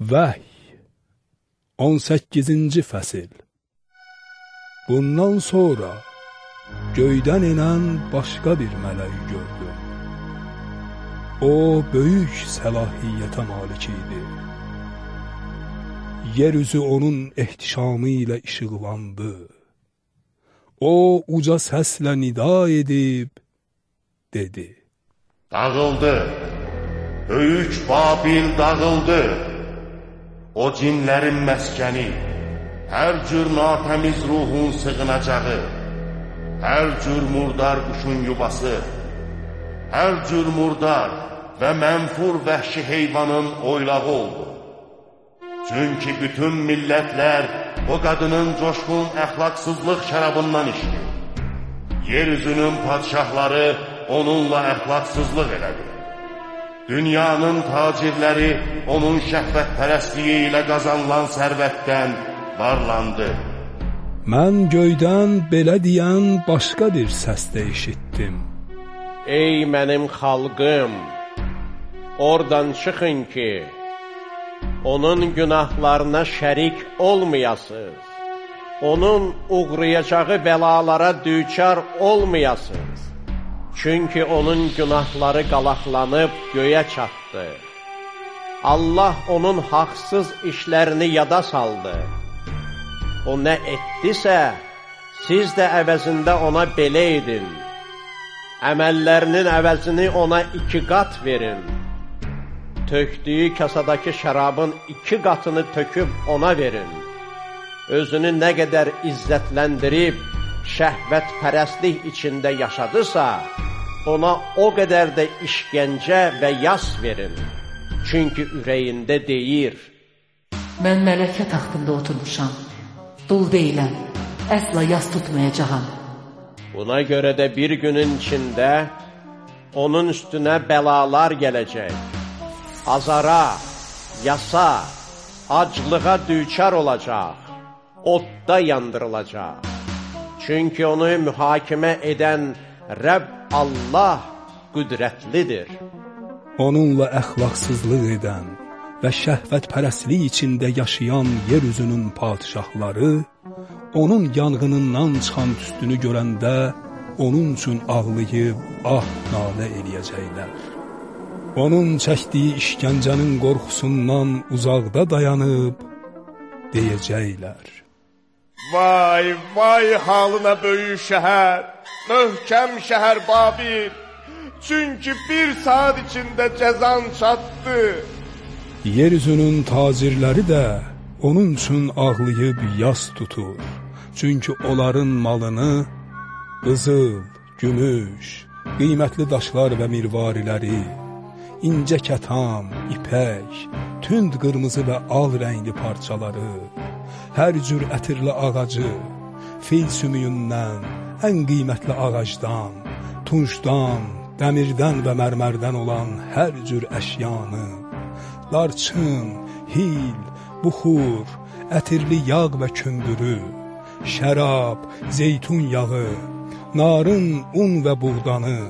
Vəhy 18-ci fəsil Bundan sonra göydən enən başqa bir mələk gördüm. O, böyük səlahiyyətə malik idi. Yer üzü onun ehtişamı ilə işıqlandı. O, uca səslə nida edib, dedi. Dağıldı, böyük Babil dağıldı. O cinlərin məskəni, hər cür natəmiz ruhun sığınacağı, hər cür murdar quşun yuvası, hər cür murdar və mənfur vəhşi heyvanın oylağı oldu. Çünki bütün millətlər o qadının coşqun əxlaqsızlıq şərabından içdi. Yeryüzünün padşahları onunla əxlaqsızlıq elədi. Dünyanın tacirləri onun şəhvətpərəstliyi ilə qazanılan sərvətdən varlandı. Mən göydən belə deyən başqa bir səs də eşitdim. Ey mənim xalqım, oradan çıxın ki, onun günahlarına şərik olmayasınız. Onun uğrayacağı bəlalara düçar olmayasınız. Çünki onun günahları qalaqlanıb göyə çatdı. Allah onun haqsız işlərini yada saldı. O nə etdisə, siz də əvəzində ona belə edin. Əməllərinin əvəzini ona iki qat verin. Tökdüyü kasadakı şərabın iki qatını töküb ona verin. Özünü nə qədər izzətləndirib, şəhvət içində yaşadısa, ona o qədər də işgəncə və yas verin. Çünki ürəyində deyir, Mən mələkə taxtında oturmuşam, dul deyiləm, əsla yas tutmayacağam. Buna görə də bir günün içində onun üstünə bəlalar gələcək. Azara, yasa, aclığa düçar olacaq, odda yandırılacaq. Çünki onu mühakimə edən Rəbb Allah qüdrətlidir. Onunla əxlaqsızlıq edən və şəhvət pərəslik içində yaşayan yer üzünün padişahları, onun yanğınından çıxan tüstünü görəndə, onun üçün ağlayıb, ah, nalə eləyəcəklər. Onun çəkdiyi işgəncənin qorxusundan uzaqda dayanıb, deyəcəklər. Vay, vay halına böyük şəhər, möhkəm şəhər Babil. Çünki bir saat içində cəzan çatdı. Yeryüzünün tacirləri də onun üçün ağlayıb yas tutur. Çünki onların malını qızıl, gümüş, qiymətli daşlar və mirvariləri, incə kətam, ipək, tünd qırmızı və al rəngli parçaları, hər cür ətirli ağacı, fil sümüyündən, ən qiymətli ağacdan, tuncdan, dəmirdən və mərmərdən olan hər cür əşyanı, darçın, hil, buxur, ətirli yağ və kündürü, şərab, zeytun yağı, narın, un və buğdanı,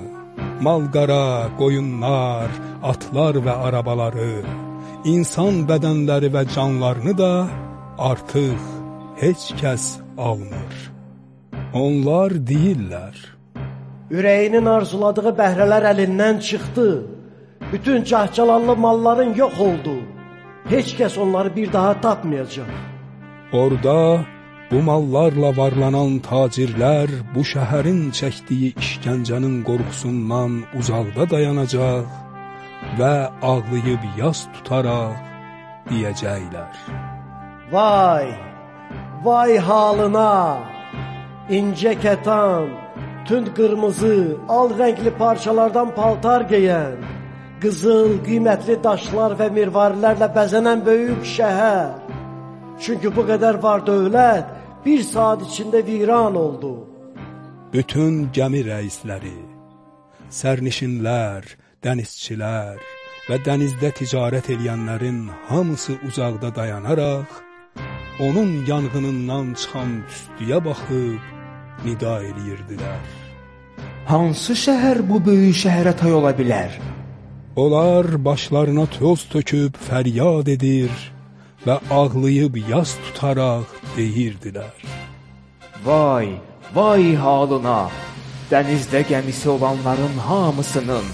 malqara, qoyunlar, atlar və arabaları, insan bədənləri və canlarını da artıq heç kəs almır. Onlar deyirlər, Ürəyinin arzuladığı bəhrələr əlindən çıxdı. Bütün cahcalanlı malların yox oldu. Heç kəs onları bir daha tapmayacaq. Orada bu mallarla varlanan tacirlər bu şəhərin çəkdiyi işgəncənin qorxusundan uzaqda dayanacaq və ağlayıb yas tutaraq deyəcəklər. Vay, vay halına, incə kətan, tünd qırmızı, al rəngli parçalardan paltar geyən, qızıl, qiymətli daşlar və mirvarilərlə bəzənən böyük şəhər. Çünki bu qədər var dövlət bir saat içində viran oldu. Bütün gəmi rəisləri, sərnişinlər, dənizçilər və dənizdə ticarət eləyənlərin hamısı uzaqda dayanaraq, onun yanğınından çıxan tüstüyə baxıb nida eləyirdilər. Hansı şəhər bu böyük şəhərə tay ola bilər? Onlar başlarına toz töküb fəryad edir və ağlayıb yas tutaraq deyirdilər. Vay, vay halına! Dənizdə gəmisi olanların hamısının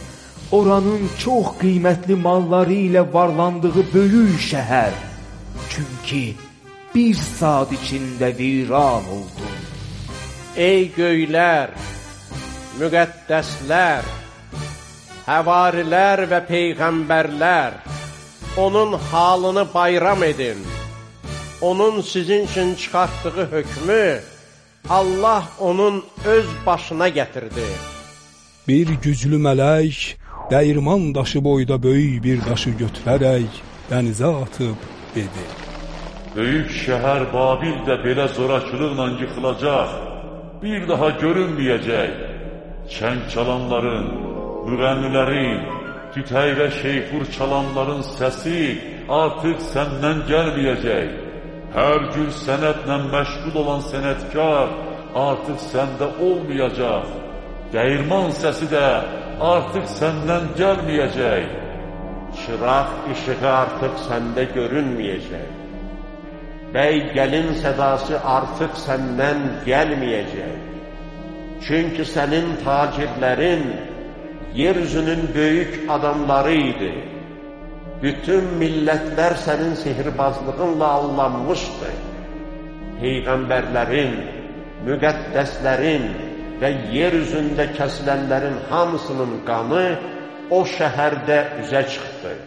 oranın çox qiymətli malları ilə varlandığı böyük şəhər. Çünki bir saat içində viran oldu. Ey göylər, müqəddəslər, həvarilər və peyğəmbərlər, onun halını bayram edin. Onun sizin üçün çıxartdığı hökmü Allah onun öz başına gətirdi. Bir güclü mələk dəyirman daşı boyda böyük bir daşı götürərək dənizə atıb dedi. Böyük şəhər Babil də belə zorakılıqla yıxılacaq, bir daha görünməyəcək. Çəng çalanların, müğənnilərin, tütəy və şeypur çalanların səsi artıq səndən gəlməyəcək. Hər gün sənətlə məşğul olan sənətkar artıq səndə olmayacaq. Dəyirman səsi də artıq səndən gəlməyəcək. Çıraq işığı artıq səndə görünməyəcək. Bəy gəlin sədası artıq səndən gəlməyəcək. Çünki sənin tacirlərin yeryüzünün böyük adamları idi. Bütün millətlər sənin sihirbazlığınla allanmışdı. Peyğəmbərlərin, müqəddəslərin və yer üzündə kəsilənlərin hamısının qanı o şəhərdə üzə çıxdı.